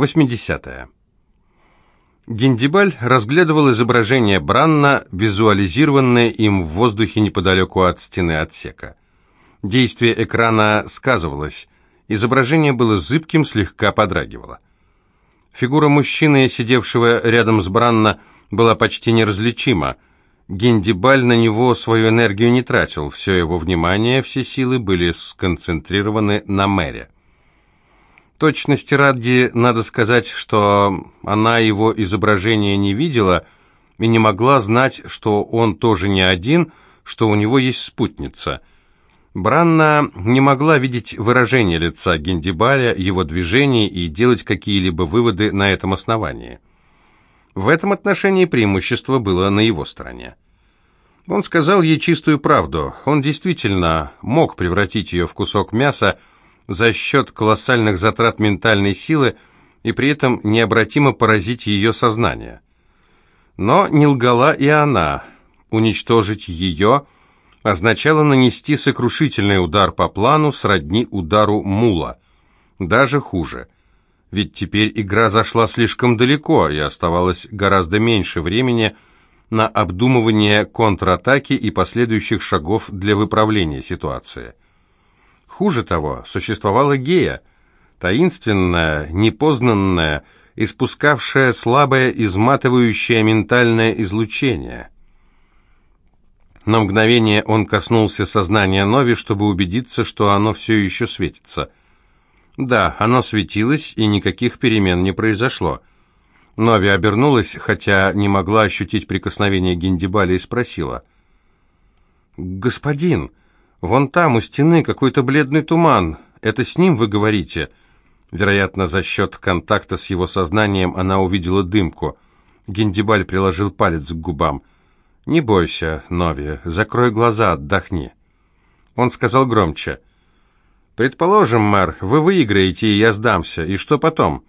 80. -е. Гендибаль разглядывал изображение Бранна, визуализированное им в воздухе неподалеку от стены отсека. Действие экрана сказывалось. Изображение было зыбким, слегка подрагивало. Фигура мужчины, сидевшего рядом с Бранна, была почти неразличима. Гендибаль на него свою энергию не тратил, все его внимание, все силы были сконцентрированы на мэре. Точности ради надо сказать, что она его изображение не видела и не могла знать, что он тоже не один, что у него есть спутница. Бранна не могла видеть выражение лица Гендибаля, его движений и делать какие-либо выводы на этом основании. В этом отношении преимущество было на его стороне. Он сказал ей чистую правду. Он действительно мог превратить ее в кусок мяса, за счет колоссальных затрат ментальной силы и при этом необратимо поразить ее сознание. Но не лгала и она. Уничтожить ее означало нанести сокрушительный удар по плану сродни удару мула. Даже хуже. Ведь теперь игра зашла слишком далеко, и оставалось гораздо меньше времени на обдумывание контратаки и последующих шагов для выправления ситуации. Хуже того, существовала гея, таинственная, непознанная, испускавшая слабое, изматывающее ментальное излучение. На мгновение он коснулся сознания Нови, чтобы убедиться, что оно все еще светится. Да, оно светилось, и никаких перемен не произошло. Нови обернулась, хотя не могла ощутить прикосновение Гендибаля, и спросила. «Господин, «Вон там, у стены, какой-то бледный туман. Это с ним вы говорите?» Вероятно, за счет контакта с его сознанием она увидела дымку. Гендибаль приложил палец к губам. «Не бойся, Нови, закрой глаза, отдохни». Он сказал громче. «Предположим, мэр, вы выиграете, и я сдамся. И что потом?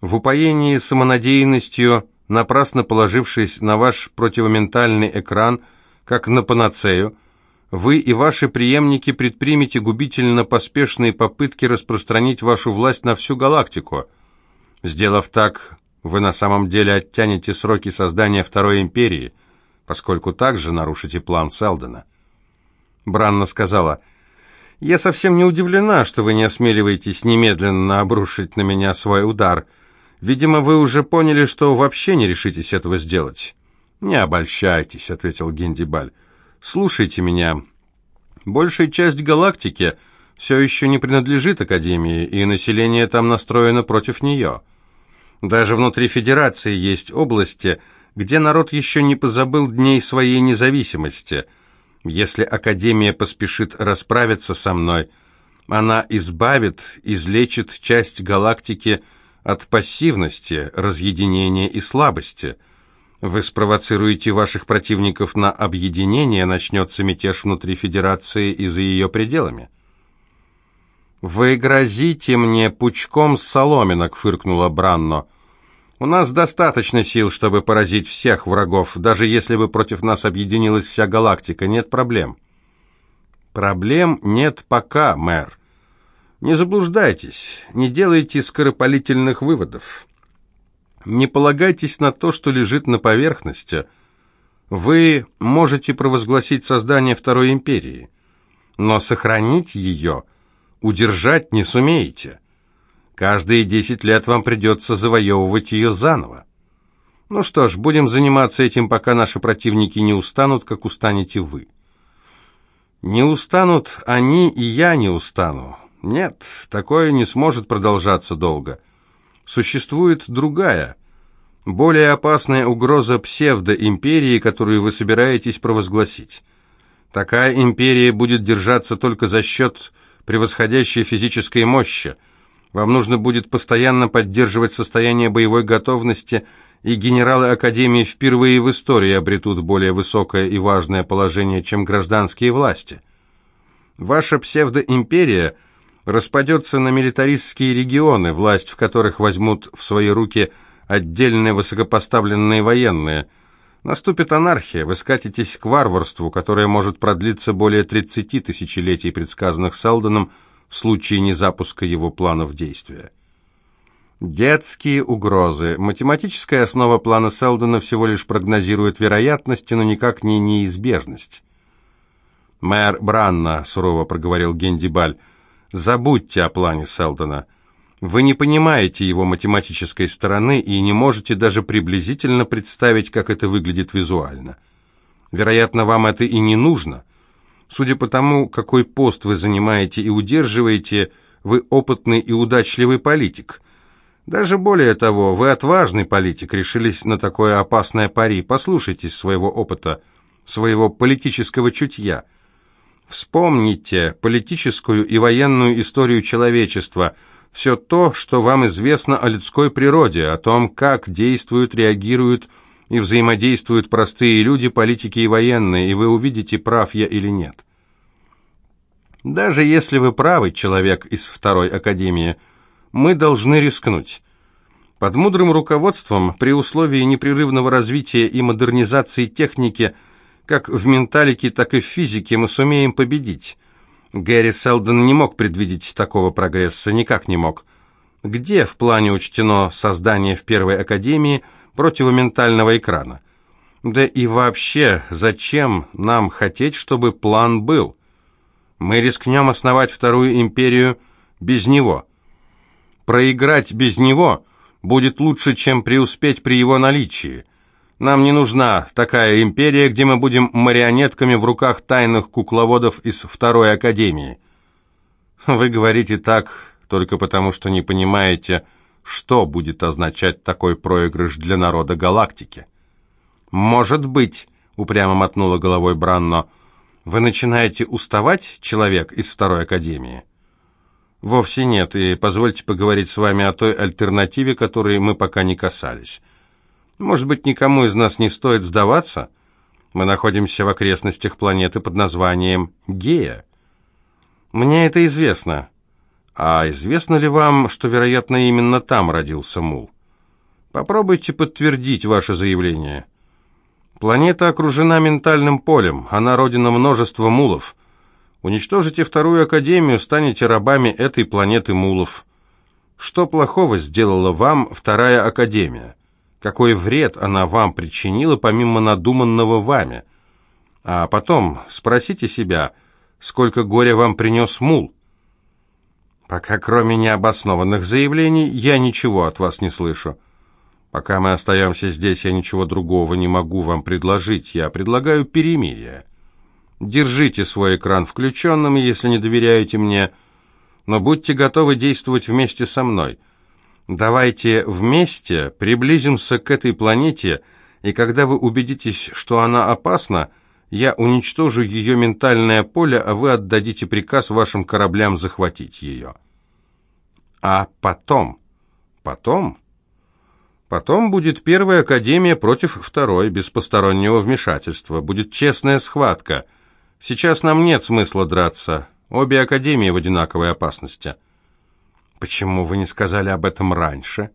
В упоении самонадеянностью, напрасно положившись на ваш противоментальный экран, как на панацею, вы и ваши преемники предпримете губительно поспешные попытки распространить вашу власть на всю галактику. Сделав так, вы на самом деле оттянете сроки создания Второй Империи, поскольку также нарушите план Селдена. Бранна сказала, «Я совсем не удивлена, что вы не осмеливаетесь немедленно обрушить на меня свой удар. Видимо, вы уже поняли, что вообще не решитесь этого сделать». «Не обольщайтесь», — ответил Гендибаль. Слушайте меня. Большая часть галактики все еще не принадлежит Академии, и население там настроено против нее. Даже внутри Федерации есть области, где народ еще не позабыл дней своей независимости. Если Академия поспешит расправиться со мной, она избавит, излечит часть галактики от пассивности, разъединения и слабости – вы спровоцируете ваших противников на объединение, начнется мятеж внутри Федерации и за ее пределами. «Вы грозите мне пучком соломинок», — фыркнула Бранно. «У нас достаточно сил, чтобы поразить всех врагов, даже если бы против нас объединилась вся галактика, нет проблем». «Проблем нет пока, мэр. Не заблуждайтесь, не делайте скоропалительных выводов». Не полагайтесь на то, что лежит на поверхности. Вы можете провозгласить создание Второй империи, но сохранить ее, удержать не сумеете. Каждые десять лет вам придется завоевывать ее заново. Ну что ж, будем заниматься этим, пока наши противники не устанут, как устанете вы. Не устанут они, и я не устану. Нет, такое не сможет продолжаться долго. Существует другая, более опасная угроза псевдоимперии, которую вы собираетесь провозгласить. Такая империя будет держаться только за счет превосходящей физической мощи. Вам нужно будет постоянно поддерживать состояние боевой готовности, и генералы Академии впервые в истории обретут более высокое и важное положение, чем гражданские власти. Ваша псевдоимперия – распадется на милитаристские регионы, власть в которых возьмут в свои руки отдельные высокопоставленные военные. Наступит анархия, вы скатитесь к варварству, которое может продлиться более 30 тысячелетий, предсказанных Селдоном в случае незапуска его планов действия. Детские угрозы. Математическая основа плана Селдона всего лишь прогнозирует вероятности, но никак не неизбежность. «Мэр Бранна», — сурово проговорил Гендибаль, — «забудьте о плане Селдона. Вы не понимаете его математической стороны и не можете даже приблизительно представить, как это выглядит визуально. Вероятно, вам это и не нужно. Судя по тому, какой пост вы занимаете и удерживаете, вы опытный и удачливый политик. Даже более того, вы отважный политик, решились на такое опасное пари. Послушайтесь своего опыта, своего политического чутья. Вспомните политическую и военную историю человечества, все то, что вам известно о людской природе, о том, как действуют, реагируют и взаимодействуют простые люди, политики и военные, и вы увидите, прав я или нет. Даже если вы правый человек из второй академии, мы должны рискнуть. Под мудрым руководством, при условии непрерывного развития и модернизации техники – как в менталике, так и в физике мы сумеем победить. Гэри Селдон не мог предвидеть такого прогресса, никак не мог. Где в плане учтено создание в Первой Академии противоментального экрана? Да и вообще, зачем нам хотеть, чтобы план был? Мы рискнем основать Вторую Империю без него. Проиграть без него будет лучше, чем преуспеть при его наличии – нам не нужна такая империя, где мы будем марионетками в руках тайных кукловодов из Второй Академии. Вы говорите так только потому, что не понимаете, что будет означать такой проигрыш для народа галактики. «Может быть», — упрямо мотнула головой Бранно, — «вы начинаете уставать, человек из Второй Академии?» «Вовсе нет, и позвольте поговорить с вами о той альтернативе, которой мы пока не касались». Может быть, никому из нас не стоит сдаваться? Мы находимся в окрестностях планеты под названием Гея. Мне это известно. А известно ли вам, что, вероятно, именно там родился Мул? Попробуйте подтвердить ваше заявление. Планета окружена ментальным полем, она родина множества мулов. Уничтожите вторую академию, станете рабами этой планеты мулов. Что плохого сделала вам вторая академия? Какой вред она вам причинила, помимо надуманного вами. А потом спросите себя, сколько горя вам принес мул. Пока кроме необоснованных заявлений я ничего от вас не слышу. Пока мы остаемся здесь, я ничего другого не могу вам предложить. Я предлагаю перемирие. Держите свой экран включенным, если не доверяете мне, но будьте готовы действовать вместе со мной. Давайте вместе приблизимся к этой планете, и когда вы убедитесь, что она опасна, я уничтожу ее ментальное поле, а вы отдадите приказ вашим кораблям захватить ее. А потом? Потом? Потом будет первая академия против второй, без постороннего вмешательства. Будет честная схватка. Сейчас нам нет смысла драться. Обе академии в одинаковой опасности. «Почему вы не сказали об этом раньше?»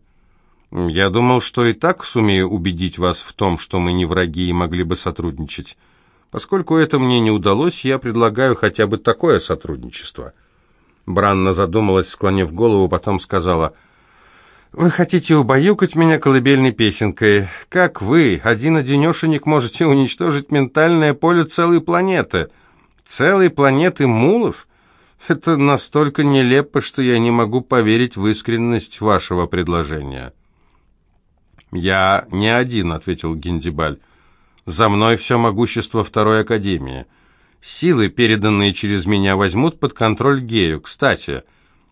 «Я думал, что и так сумею убедить вас в том, что мы не враги и могли бы сотрудничать. Поскольку это мне не удалось, я предлагаю хотя бы такое сотрудничество». Бранна задумалась, склонив голову, потом сказала, «Вы хотите убаюкать меня колыбельной песенкой. Как вы, один-одинешенек, можете уничтожить ментальное поле целой планеты? Целой планеты мулов?» Это настолько нелепо, что я не могу поверить в искренность вашего предложения. Я не один, ответил Гиндибаль. За мной все могущество Второй Академии. Силы, переданные через меня, возьмут под контроль Гею. Кстати,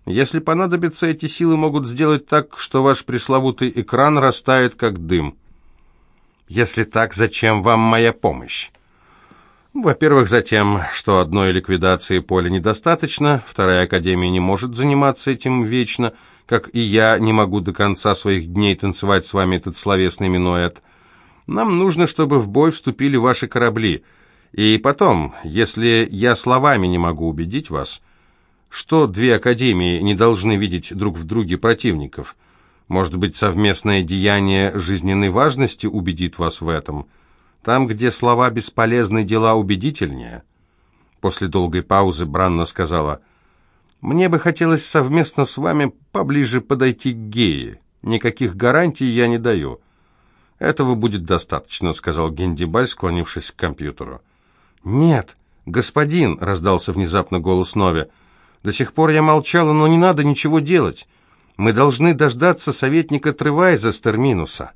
если понадобится, эти силы могут сделать так, что ваш пресловутый экран растает, как дым. Если так, зачем вам моя помощь? Во-первых, затем, что одной ликвидации поля недостаточно, вторая академия не может заниматься этим вечно, как и я не могу до конца своих дней танцевать с вами этот словесный минуэт. Нам нужно, чтобы в бой вступили ваши корабли. И потом, если я словами не могу убедить вас, что две академии не должны видеть друг в друге противников, может быть, совместное деяние жизненной важности убедит вас в этом – там, где слова бесполезны, дела убедительнее. После долгой паузы Бранна сказала, «Мне бы хотелось совместно с вами поближе подойти к гее». Никаких гарантий я не даю. Этого будет достаточно, сказал Гендибаль, склонившись к компьютеру. Нет, господин, раздался внезапно голос Нови. До сих пор я молчала, но не надо ничего делать. Мы должны дождаться советника Тревайза Стерминуса.